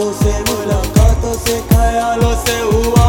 बातों से मुलाकातों से ख्यालों से हुआ